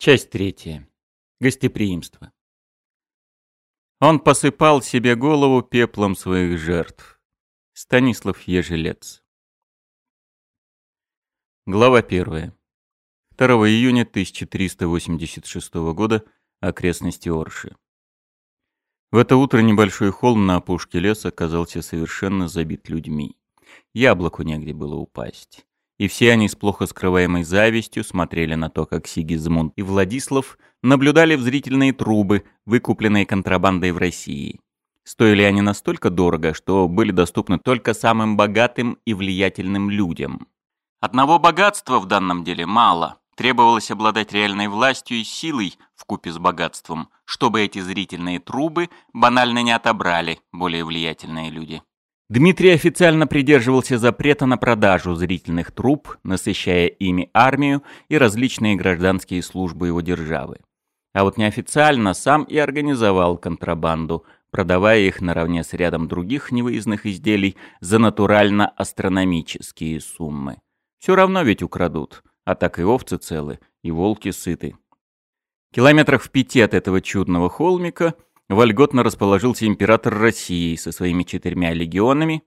Часть третья. Гостеприимство. Он посыпал себе голову пеплом своих жертв. Станислав Ежелец. Глава первая. 2 июня 1386 года. Окрестности Орши. В это утро небольшой холм на опушке леса оказался совершенно забит людьми. Яблоку негде было упасть. И все они с плохо скрываемой завистью смотрели на то, как Сигизмунд и Владислав наблюдали в зрительные трубы, выкупленные контрабандой в России. Стоили они настолько дорого, что были доступны только самым богатым и влиятельным людям. Одного богатства в данном деле мало. Требовалось обладать реальной властью и силой в купе с богатством, чтобы эти зрительные трубы банально не отобрали более влиятельные люди. Дмитрий официально придерживался запрета на продажу зрительных труб, насыщая ими армию и различные гражданские службы его державы. А вот неофициально сам и организовал контрабанду, продавая их наравне с рядом других невыездных изделий за натурально-астрономические суммы. Все равно ведь украдут, а так и овцы целы, и волки сыты. Километрах в пяти от этого чудного холмика вольготно расположился император России со своими четырьмя легионами.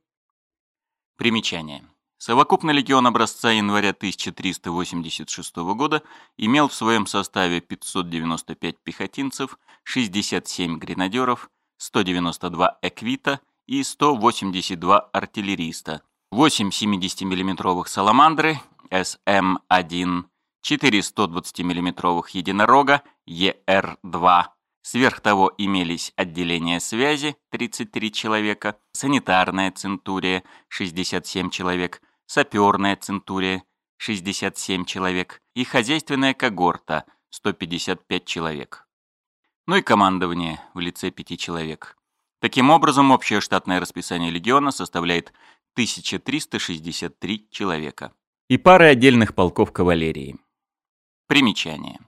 Примечание. Совокупный легион образца января 1386 года имел в своем составе 595 пехотинцев, 67 гренадеров, 192 эквита и 182 артиллериста, 8 70-мм «Саламандры» СМ-1, 4 120 мм единорога ЕР-2. Сверх того имелись отделения связи 33 человека, санитарная центурия 67 человек, саперная центурия 67 человек и хозяйственная когорта 155 человек. Ну и командование в лице 5 человек. Таким образом, общее штатное расписание легиона составляет 1363 человека. И пары отдельных полков кавалерии. Примечание.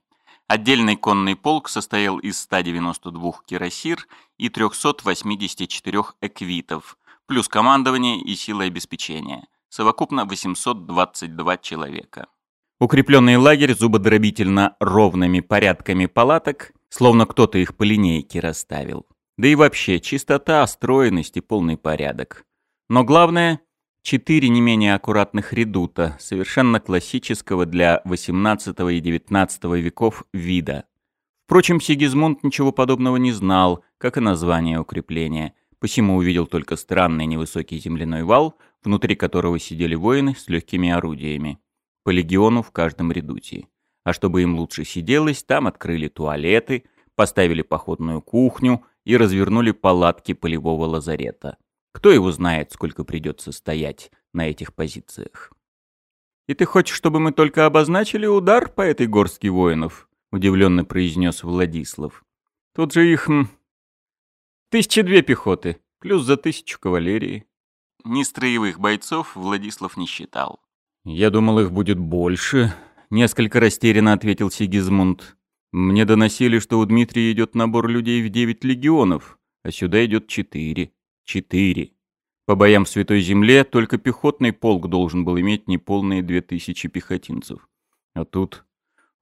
Отдельный конный полк состоял из 192 кирасир и 384 эквитов, плюс командование и силы обеспечения. Совокупно 822 человека. Укрепленный лагерь зубодробительно ровными порядками палаток, словно кто-то их по линейке расставил. Да и вообще, чистота, стройность и полный порядок. Но главное — четыре не менее аккуратных редута, совершенно классического для XVIII и XIX веков вида. Впрочем, Сигизмунд ничего подобного не знал, как и название укрепления, посему увидел только странный невысокий земляной вал, внутри которого сидели воины с легкими орудиями. По легиону в каждом редуте. А чтобы им лучше сиделось, там открыли туалеты, поставили походную кухню и развернули палатки полевого лазарета. Кто его знает, сколько придется стоять на этих позициях. «И ты хочешь, чтобы мы только обозначили удар по этой горстке воинов?» — удивленно произнес Владислав. «Тут же их... М, тысячи две пехоты, плюс за тысячу кавалерии». Нестроевых бойцов Владислав не считал. «Я думал, их будет больше», — несколько растерянно ответил Сигизмунд. «Мне доносили, что у Дмитрия идет набор людей в девять легионов, а сюда идет четыре. Четыре. По боям в Святой Земле только пехотный полк должен был иметь неполные две тысячи пехотинцев. А тут...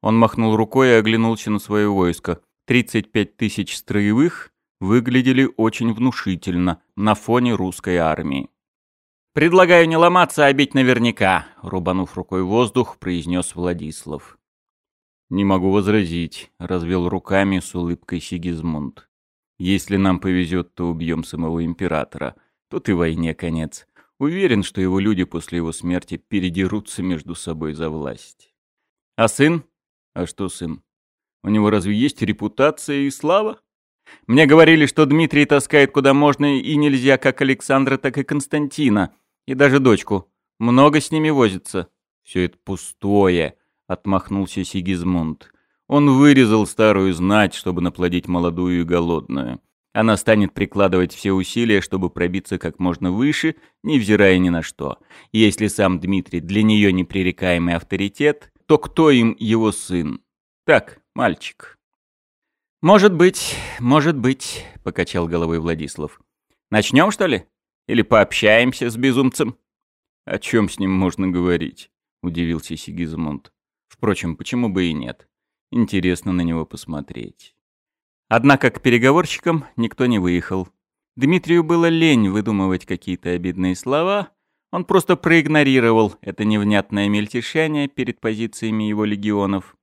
Он махнул рукой и оглянулся на свое войско. 35 тысяч строевых выглядели очень внушительно на фоне русской армии. «Предлагаю не ломаться, а бить наверняка», — рубанув рукой воздух, произнес Владислав. «Не могу возразить», — развел руками с улыбкой Сигизмунд. Если нам повезет, то убьем самого императора. Тут и войне конец. Уверен, что его люди после его смерти передерутся между собой за власть. А сын? А что сын? У него разве есть репутация и слава? Мне говорили, что Дмитрий таскает куда можно и нельзя как Александра, так и Константина. И даже дочку. Много с ними возится. Все это пустое, отмахнулся Сигизмунд. Он вырезал старую знать, чтобы наплодить молодую и голодную. Она станет прикладывать все усилия, чтобы пробиться как можно выше, невзирая ни на что. И если сам Дмитрий для нее непререкаемый авторитет, то кто им его сын? Так, мальчик. «Может быть, может быть», — покачал головой Владислав. «Начнем, что ли? Или пообщаемся с безумцем?» «О чем с ним можно говорить?» — удивился Сигизмунд. «Впрочем, почему бы и нет? Интересно на него посмотреть. Однако к переговорщикам никто не выехал. Дмитрию было лень выдумывать какие-то обидные слова, он просто проигнорировал это невнятное мельтешение перед позициями его легионов,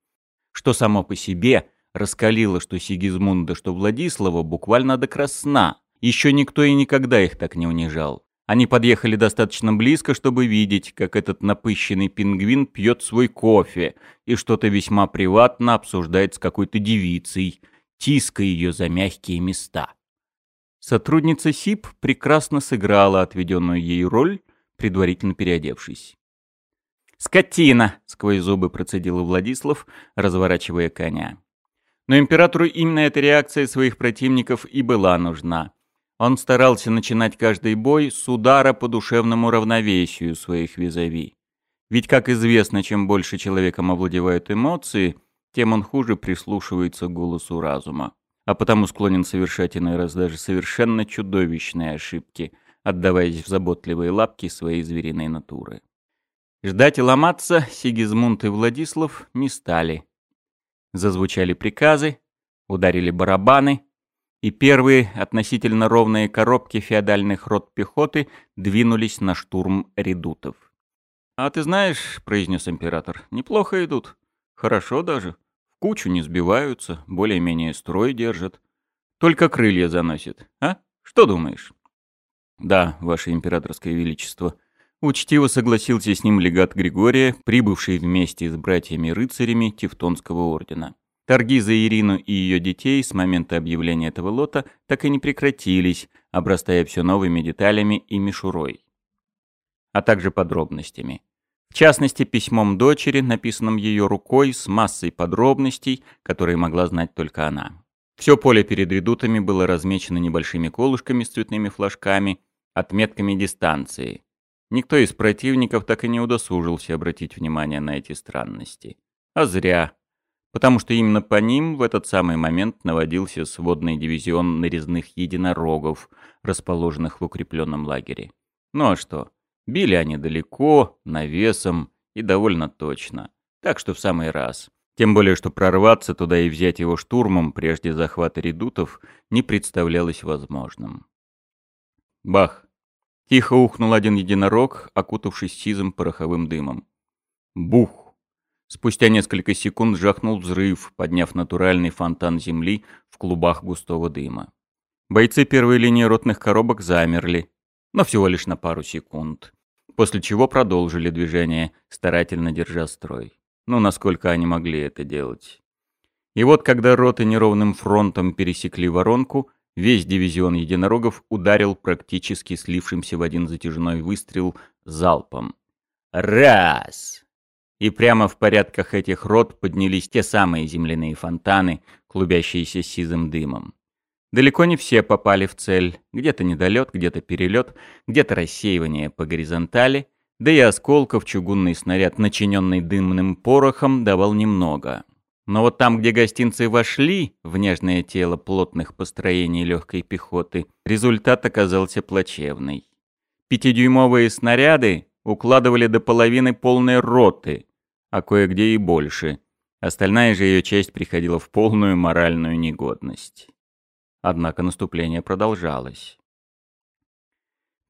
что само по себе раскалило что Сигизмунда, что Владислава буквально до красна. Еще никто и никогда их так не унижал. Они подъехали достаточно близко, чтобы видеть, как этот напыщенный пингвин пьет свой кофе и что-то весьма приватно обсуждает с какой-то девицей, тиская ее за мягкие места. Сотрудница СИП прекрасно сыграла отведенную ей роль, предварительно переодевшись. «Скотина!» — сквозь зубы процедил Владислав, разворачивая коня. Но императору именно эта реакция своих противников и была нужна. Он старался начинать каждый бой с удара по душевному равновесию своих визави. Ведь, как известно, чем больше человеком овладевают эмоции, тем он хуже прислушивается к голосу разума, а потому склонен совершать иной раз даже совершенно чудовищные ошибки, отдаваясь в заботливые лапки своей звериной натуры. Ждать и ломаться Сигизмунд и Владислав не стали. Зазвучали приказы, ударили барабаны — и первые относительно ровные коробки феодальных рот пехоты двинулись на штурм редутов. «А ты знаешь, — произнес император, — неплохо идут. Хорошо даже. В кучу не сбиваются, более-менее строй держат. Только крылья заносит. А? Что думаешь?» «Да, ваше императорское величество», Учтиво согласился с ним легат Григория, прибывший вместе с братьями-рыцарями Тевтонского ордена. Торги за Ирину и ее детей с момента объявления этого лота так и не прекратились, обрастая все новыми деталями и мишурой, а также подробностями. В частности, письмом дочери, написанным ее рукой, с массой подробностей, которые могла знать только она. Все поле перед редутами было размечено небольшими колышками с цветными флажками, отметками дистанции. Никто из противников так и не удосужился обратить внимание на эти странности. А зря потому что именно по ним в этот самый момент наводился сводный дивизион нарезных единорогов, расположенных в укрепленном лагере. Ну а что? Били они далеко, навесом и довольно точно. Так что в самый раз. Тем более, что прорваться туда и взять его штурмом прежде захвата редутов не представлялось возможным. Бах! Тихо ухнул один единорог, окутавшись сизым пороховым дымом. Бух! Спустя несколько секунд жахнул взрыв, подняв натуральный фонтан земли в клубах густого дыма. Бойцы первой линии ротных коробок замерли, но всего лишь на пару секунд, после чего продолжили движение, старательно держа строй. Ну, насколько они могли это делать. И вот, когда роты неровным фронтом пересекли воронку, весь дивизион единорогов ударил практически слившимся в один затяжной выстрел залпом. «Раз!» И прямо в порядках этих рот поднялись те самые земляные фонтаны, клубящиеся сизым дымом. Далеко не все попали в цель, где-то недолет, где-то перелет, где-то рассеивание по горизонтали, да и осколков чугунный снаряд, начиненный дымным порохом, давал немного. Но вот там, где гостинцы вошли в нежное тело плотных построений легкой пехоты, результат оказался плачевный. Пятидюймовые снаряды укладывали до половины полной роты, а кое-где и больше. Остальная же ее часть приходила в полную моральную негодность. Однако наступление продолжалось.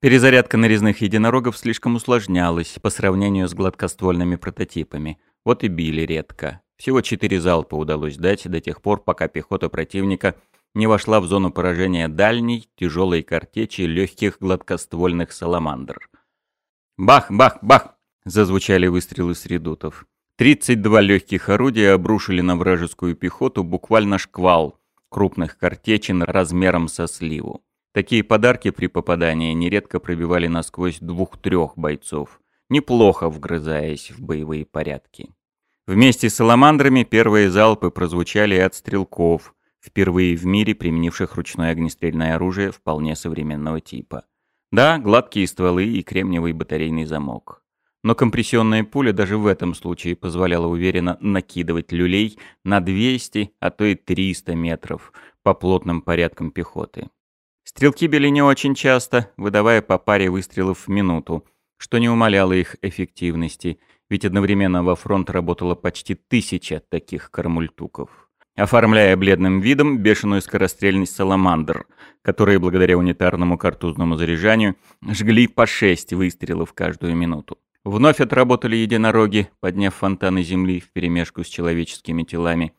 Перезарядка нарезных единорогов слишком усложнялась по сравнению с гладкоствольными прототипами. Вот и били редко. Всего четыре залпа удалось дать до тех пор, пока пехота противника не вошла в зону поражения дальней, тяжелой картечи легких гладкоствольных саламандр. Бах, бах, бах! Зазвучали выстрелы с редутов. 32 легких орудия обрушили на вражескую пехоту буквально шквал крупных картечин размером со сливу. Такие подарки при попадании нередко пробивали насквозь двух-трех бойцов, неплохо вгрызаясь в боевые порядки. Вместе с саламандрами первые залпы прозвучали от стрелков, впервые в мире применивших ручное огнестрельное оружие вполне современного типа. Да, гладкие стволы и кремниевый батарейный замок. Но компрессионная пуля даже в этом случае позволяла уверенно накидывать люлей на 200, а то и 300 метров по плотным порядкам пехоты. Стрелки били не очень часто, выдавая по паре выстрелов в минуту, что не умаляло их эффективности, ведь одновременно во фронт работало почти тысяча таких кармультуков оформляя бледным видом бешеную скорострельность саламандр, которые благодаря унитарному картузному заряжанию жгли по шесть выстрелов каждую минуту. Вновь отработали единороги, подняв фонтаны земли вперемешку с человеческими телами.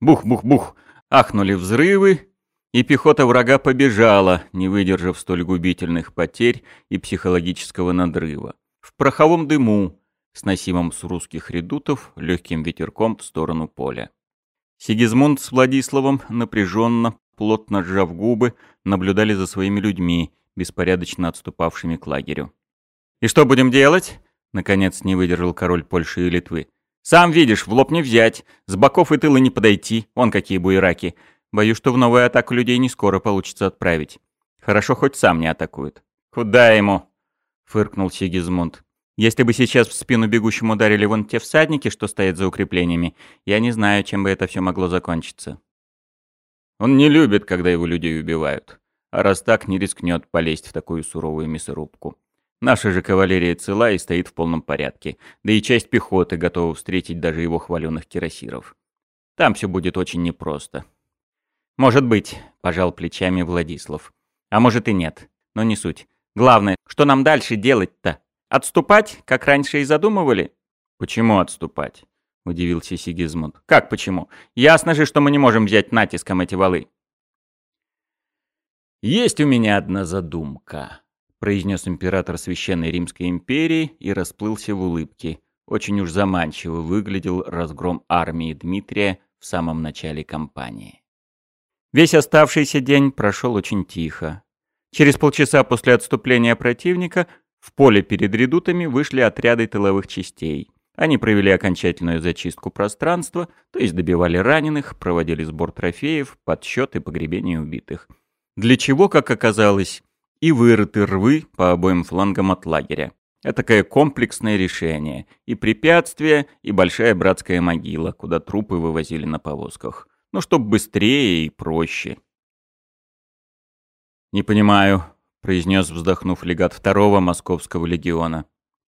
Бух-бух-бух! Ахнули взрывы, и пехота врага побежала, не выдержав столь губительных потерь и психологического надрыва. В пороховом дыму, сносимом с русских редутов, легким ветерком в сторону поля. Сигизмунд с Владиславом напряженно, плотно сжав губы, наблюдали за своими людьми, беспорядочно отступавшими к лагерю. «И что будем делать?» — наконец не выдержал король Польши и Литвы. «Сам видишь, в лоб не взять, с боков и тыла не подойти, вон какие буераки. Боюсь, что в новую атаку людей не скоро получится отправить. Хорошо, хоть сам не атакует». «Куда ему?» — фыркнул Сигизмунд. Если бы сейчас в спину бегущему ударили вон те всадники, что стоят за укреплениями, я не знаю, чем бы это все могло закончиться. Он не любит, когда его людей убивают. А раз так, не рискнет полезть в такую суровую мясорубку. Наша же кавалерия цела и стоит в полном порядке. Да и часть пехоты готова встретить даже его хваленных кирасиров. Там все будет очень непросто. «Может быть», — пожал плечами Владислав. «А может и нет. Но не суть. Главное, что нам дальше делать-то?» Отступать, как раньше и задумывали? Почему отступать? Удивился Сигизмунд. Как почему? Ясно же, что мы не можем взять натиском эти валы. Есть у меня одна задумка, произнес император Священной Римской империи и расплылся в улыбке. Очень уж заманчиво выглядел разгром армии Дмитрия в самом начале кампании. Весь оставшийся день прошел очень тихо. Через полчаса после отступления противника в поле перед редутами вышли отряды тыловых частей. Они провели окончательную зачистку пространства, то есть добивали раненых, проводили сбор трофеев, подсчет и погребение убитых. Для чего, как оказалось, и вырыты рвы по обоим флангам от лагеря. Это такое комплексное решение. И препятствия, и большая братская могила, куда трупы вывозили на повозках. Ну, чтоб быстрее и проще. «Не понимаю», произнес, вздохнув легат второго московского легиона.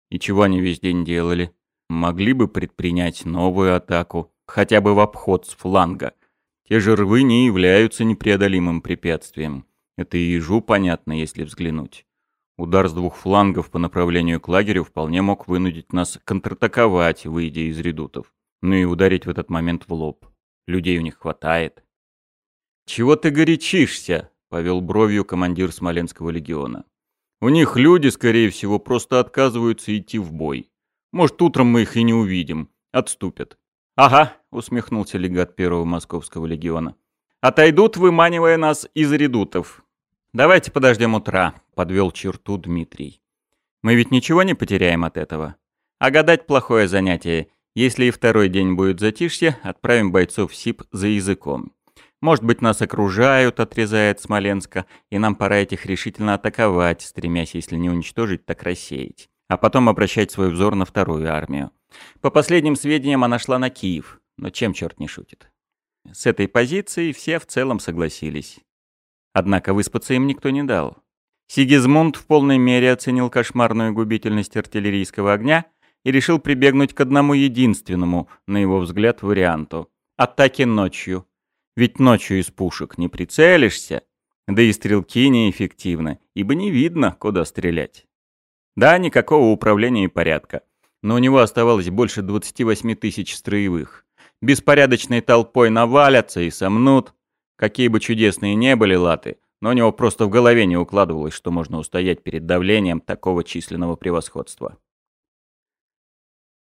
И чего они весь день делали? Могли бы предпринять новую атаку, хотя бы в обход с фланга. Те же рвы не являются непреодолимым препятствием. Это и ежу понятно, если взглянуть. Удар с двух флангов по направлению к лагерю вполне мог вынудить нас контратаковать, выйдя из редутов. Ну и ударить в этот момент в лоб. Людей у них хватает. «Чего ты горячишься?» — повел бровью командир Смоленского легиона. «У них люди, скорее всего, просто отказываются идти в бой. Может, утром мы их и не увидим. Отступят». «Ага», — усмехнулся легат первого Московского легиона. «Отойдут, выманивая нас из редутов. Давайте подождем утра», — подвел черту Дмитрий. «Мы ведь ничего не потеряем от этого. А гадать плохое занятие. Если и второй день будет затишье, отправим бойцов в СИП за языком. Может быть, нас окружают, отрезает Смоленска, и нам пора этих решительно атаковать, стремясь, если не уничтожить, так рассеять. А потом обращать свой взор на вторую армию. По последним сведениям, она шла на Киев, но чем черт не шутит. С этой позиции все в целом согласились. Однако выспаться им никто не дал. Сигизмунд в полной мере оценил кошмарную губительность артиллерийского огня и решил прибегнуть к одному единственному, на его взгляд, варианту – атаки ночью, ведь ночью из пушек не прицелишься, да и стрелки неэффективны, ибо не видно, куда стрелять. Да, никакого управления и порядка. Но у него оставалось больше 28 тысяч строевых. Беспорядочной толпой навалятся и сомнут. Какие бы чудесные не были латы, но у него просто в голове не укладывалось, что можно устоять перед давлением такого численного превосходства.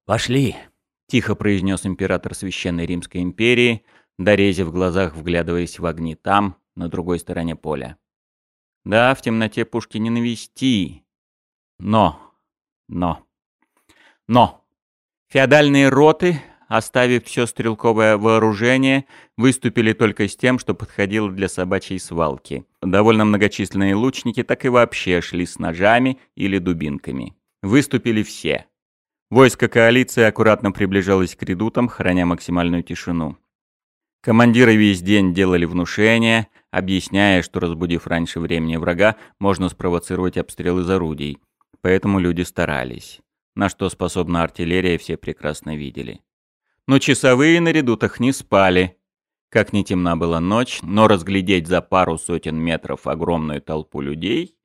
«Пошли», — тихо произнес император Священной Римской империи, Дорези в глазах, вглядываясь в огни там, на другой стороне поля. Да, в темноте пушки не навести. Но, но, но. Феодальные роты, оставив все стрелковое вооружение, выступили только с тем, что подходило для собачьей свалки. Довольно многочисленные лучники так и вообще шли с ножами или дубинками. Выступили все. Войско коалиции аккуратно приближалось к редутам, храня максимальную тишину. Командиры весь день делали внушения, объясняя, что разбудив раньше времени врага, можно спровоцировать обстрел из орудий. Поэтому люди старались. На что способна артиллерия, все прекрасно видели. Но часовые на редутах не спали. Как не темна была ночь, но разглядеть за пару сотен метров огромную толпу людей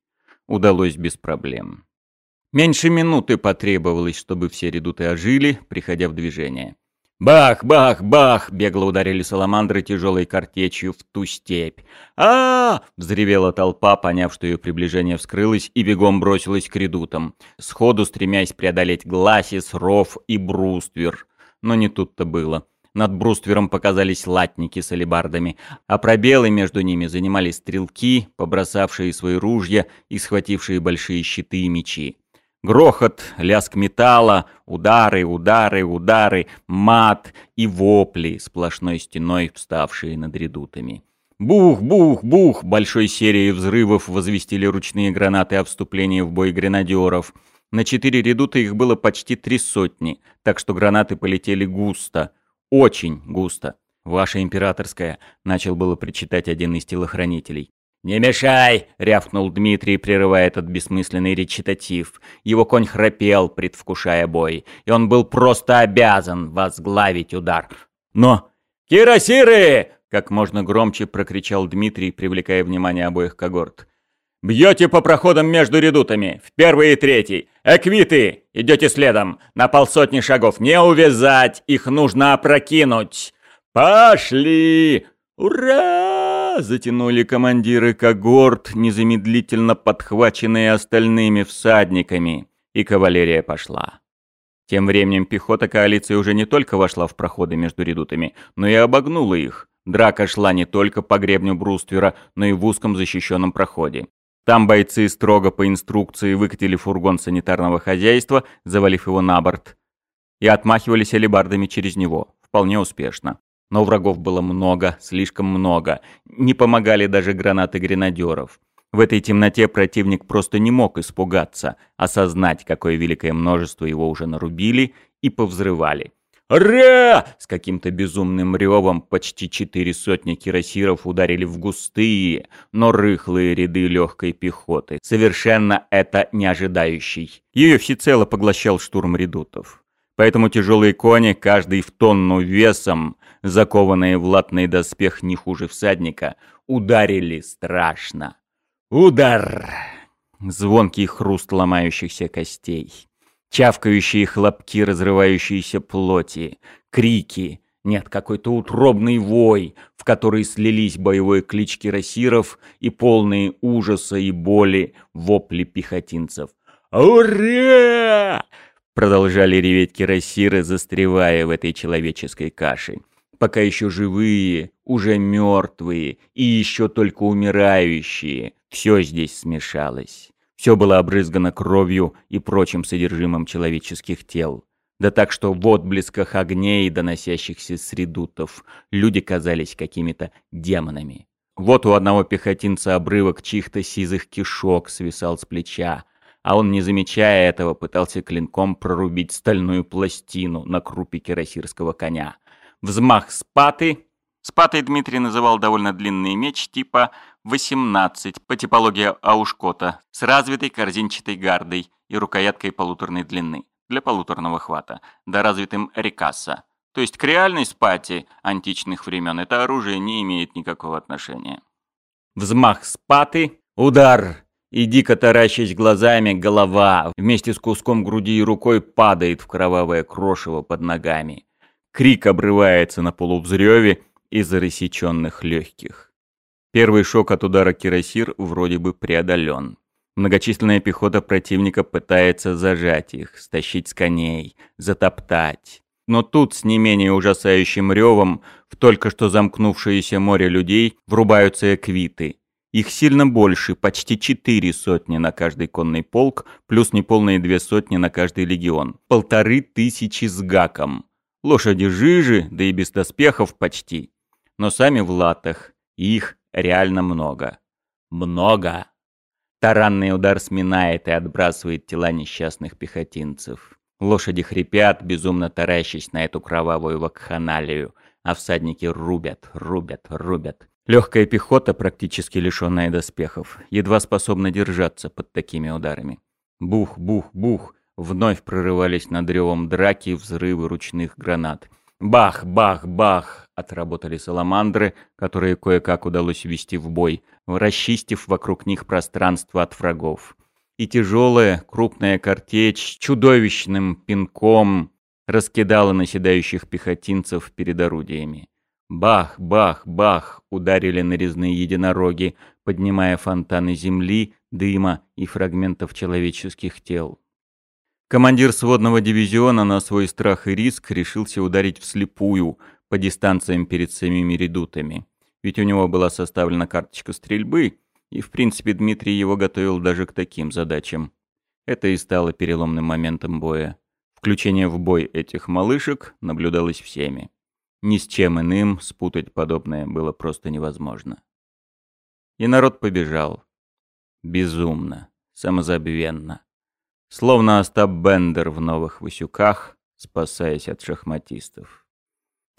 удалось без проблем. Меньше минуты потребовалось, чтобы все редуты ожили, приходя в движение. Бах, бах, бах! Бегло ударили саламандры тяжелой картечью в ту степь. а, -а, -а взревела толпа, поняв, что ее приближение вскрылось, и бегом бросилась к редутам, сходу стремясь преодолеть Гласис, Ров и Бруствер. Но не тут-то было. Над бруствером показались латники с алебардами, а пробелы между ними занимали стрелки, побросавшие свои ружья и схватившие большие щиты и мечи. Грохот, лязг металла, удары, удары, удары, мат и вопли, сплошной стеной вставшие над редутами. Бух, бух, бух! Большой серией взрывов возвестили ручные гранаты о вступлении в бой гренадеров. На четыре редута их было почти три сотни, так что гранаты полетели густо. Очень густо. «Ваша императорская», — начал было причитать один из телохранителей. «Не мешай!» — рявкнул Дмитрий, прерывая этот бессмысленный речитатив. Его конь храпел, предвкушая бой, и он был просто обязан возглавить удар. «Но...» «Кирасиры!» — как можно громче прокричал Дмитрий, привлекая внимание обоих когорт. «Бьете по проходам между редутами, в первый и третий. Эквиты! Идете следом, на полсотни шагов. Не увязать, их нужно опрокинуть. Пошли! Ура!» Затянули командиры когорт, незамедлительно подхваченные остальными всадниками. И кавалерия пошла. Тем временем пехота коалиции уже не только вошла в проходы между редутами, но и обогнула их. Драка шла не только по гребню бруствера, но и в узком защищенном проходе. Там бойцы строго по инструкции выкатили фургон санитарного хозяйства, завалив его на борт, и отмахивались алебардами через него, вполне успешно. Но врагов было много, слишком много. Не помогали даже гранаты гренадеров. В этой темноте противник просто не мог испугаться, осознать, какое великое множество его уже нарубили и повзрывали. «Ра!» С каким-то безумным ревом почти четыре сотни кирасиров ударили в густые, но рыхлые ряды легкой пехоты, совершенно это не ожидающий. Ее всецело поглощал штурм редутов. Поэтому тяжелые кони, каждый в тонну весом, закованные в латный доспех не хуже всадника, ударили страшно. Удар! Звонкий хруст ломающихся костей чавкающие хлопки разрывающиеся плоти, крики, нет, какой-то утробный вой, в который слились боевой клич кирасиров и полные ужаса и боли вопли пехотинцев. «Ура!» Продолжали реветь кирасиры, застревая в этой человеческой каше. Пока еще живые, уже мертвые и еще только умирающие, все здесь смешалось. Все было обрызгано кровью и прочим содержимым человеческих тел. Да так что в отблесках огней, доносящихся с редутов, люди казались какими-то демонами. Вот у одного пехотинца обрывок чьих-то сизых кишок свисал с плеча, а он, не замечая этого, пытался клинком прорубить стальную пластину на крупе кирасирского коня. Взмах спаты. Спатой Дмитрий называл довольно длинный меч типа 18 по типологии Аушкота с развитой корзинчатой гардой и рукояткой полуторной длины для полуторного хвата, да развитым рекасса. То есть к реальной спати античных времен это оружие не имеет никакого отношения. Взмах спаты, удар, и дико таращась глазами, голова вместе с куском груди и рукой падает в кровавое крошево под ногами. Крик обрывается на полувзрёве из-за рассеченных легких. Первый шок от удара кирасир вроде бы преодолен. Многочисленная пехота противника пытается зажать их, стащить с коней, затоптать. Но тут с не менее ужасающим ревом в только что замкнувшееся море людей врубаются эквиты. Их сильно больше, почти четыре сотни на каждый конный полк, плюс неполные две сотни на каждый легион. Полторы тысячи с гаком. Лошади жижи, да и без доспехов почти. Но сами в латах. Их реально много. Много. Таранный удар сминает и отбрасывает тела несчастных пехотинцев. Лошади хрипят, безумно таращась на эту кровавую вакханалию, а всадники рубят, рубят, рубят. Легкая пехота, практически лишенная доспехов, едва способна держаться под такими ударами. Бух, бух, бух. Вновь прорывались над ревом драки взрывы ручных гранат. Бах, бах, бах! Отработали саламандры, которые кое-как удалось ввести в бой, расчистив вокруг них пространство от врагов. И тяжелая, крупная картечь чудовищным пинком раскидала наседающих пехотинцев перед орудиями. Бах, бах, бах ударили нарезные единороги, поднимая фонтаны земли, дыма и фрагментов человеческих тел. Командир сводного дивизиона на свой страх и риск решился ударить вслепую по дистанциям перед самими редутами. Ведь у него была составлена карточка стрельбы, и в принципе Дмитрий его готовил даже к таким задачам. Это и стало переломным моментом боя. Включение в бой этих малышек наблюдалось всеми. Ни с чем иным спутать подобное было просто невозможно. И народ побежал. Безумно, самозабвенно. Словно Остап Бендер в новых высюках, спасаясь от шахматистов.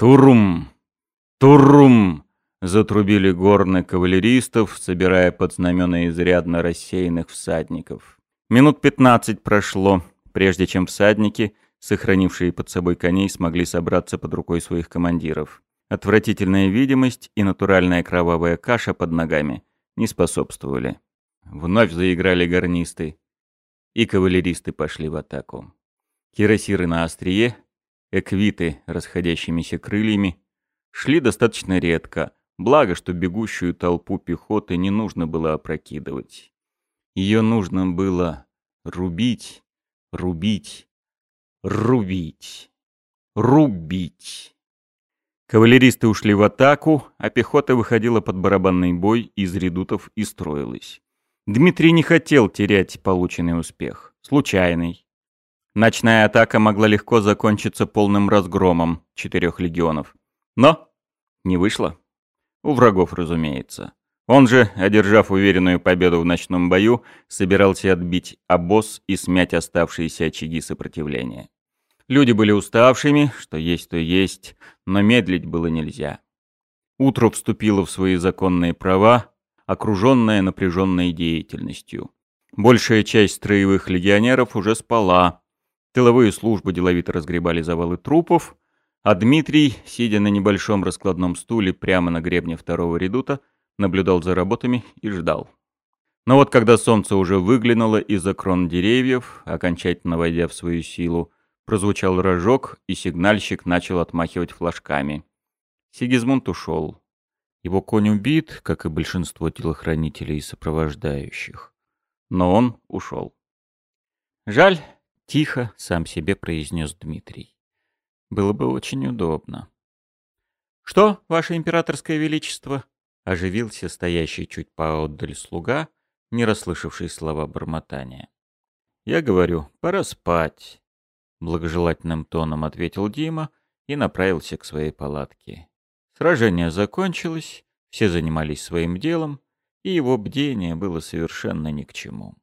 «Турум! Турум!» Затрубили горны кавалеристов, собирая под знамена изрядно рассеянных всадников. Минут пятнадцать прошло, прежде чем всадники, сохранившие под собой коней, смогли собраться под рукой своих командиров. Отвратительная видимость и натуральная кровавая каша под ногами не способствовали. Вновь заиграли гарнисты и кавалеристы пошли в атаку. Кирасиры на острие, эквиты расходящимися крыльями, шли достаточно редко, благо, что бегущую толпу пехоты не нужно было опрокидывать. Ее нужно было рубить, рубить, рубить, рубить. Кавалеристы ушли в атаку, а пехота выходила под барабанный бой из редутов и строилась. Дмитрий не хотел терять полученный успех. Случайный. Ночная атака могла легко закончиться полным разгромом четырех легионов. Но не вышло. У врагов, разумеется. Он же, одержав уверенную победу в ночном бою, собирался отбить обоз и смять оставшиеся очаги сопротивления. Люди были уставшими, что есть, то есть, но медлить было нельзя. Утро вступило в свои законные права, окруженная напряженной деятельностью. Большая часть строевых легионеров уже спала. Тыловые службы деловито разгребали завалы трупов, а Дмитрий, сидя на небольшом раскладном стуле прямо на гребне второго редута, наблюдал за работами и ждал. Но вот когда солнце уже выглянуло из-за крон деревьев, окончательно войдя в свою силу, прозвучал рожок, и сигнальщик начал отмахивать флажками. Сигизмунд ушел. Его конь убит, как и большинство телохранителей и сопровождающих. Но он ушел. «Жаль», — тихо сам себе произнес Дмитрий. «Было бы очень удобно». «Что, ваше императорское величество?» — оживился стоящий чуть поотдаль слуга, не расслышавший слова бормотания. «Я говорю, пора спать», — благожелательным тоном ответил Дима и направился к своей палатке. Сражение закончилось, все занимались своим делом, и его бдение было совершенно ни к чему.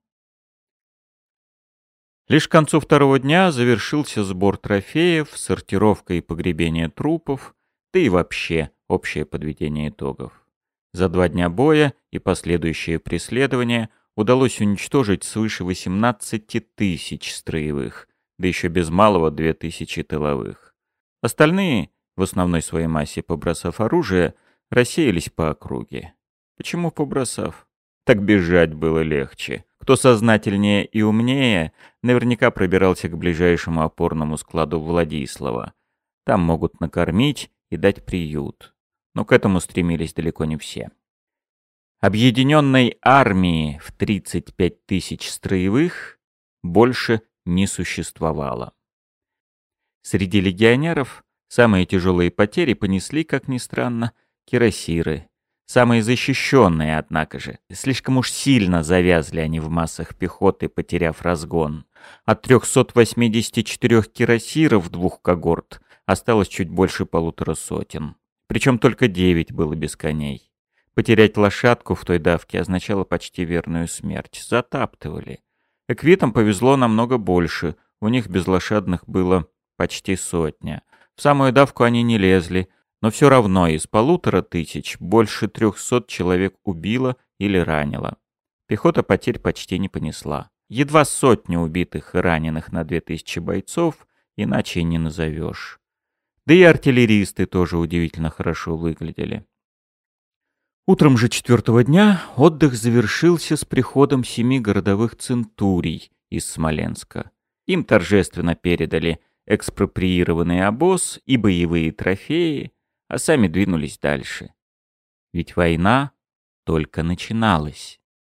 Лишь к концу второго дня завершился сбор трофеев, сортировка и погребение трупов, да и вообще общее подведение итогов. За два дня боя и последующее преследование удалось уничтожить свыше 18 тысяч строевых, да еще без малого 2000 тыловых. Остальные в основной своей массе побросав оружие, рассеялись по округе. Почему побросав? Так бежать было легче. Кто сознательнее и умнее, наверняка пробирался к ближайшему опорному складу Владислава. Там могут накормить и дать приют. Но к этому стремились далеко не все. Объединенной армии в 35 тысяч строевых больше не существовало. Среди легионеров Самые тяжелые потери понесли, как ни странно, кирасиры. Самые защищенные, однако же. Слишком уж сильно завязли они в массах пехоты, потеряв разгон. От 384 кирасиров двух когорт осталось чуть больше полутора сотен. Причем только девять было без коней. Потерять лошадку в той давке означало почти верную смерть. Затаптывали. Эквитам повезло намного больше. У них без лошадных было почти сотня. В самую давку они не лезли, но все равно из полутора тысяч больше трехсот человек убило или ранило. Пехота потерь почти не понесла. едва сотня убитых и раненых на 2000 бойцов, иначе не назовешь. Да и артиллеристы тоже удивительно хорошо выглядели. Утром же четвертого дня отдых завершился с приходом семи городовых центурий из Смоленска. Им торжественно передали экспроприированный обоз и боевые трофеи, а сами двинулись дальше. Ведь война только начиналась.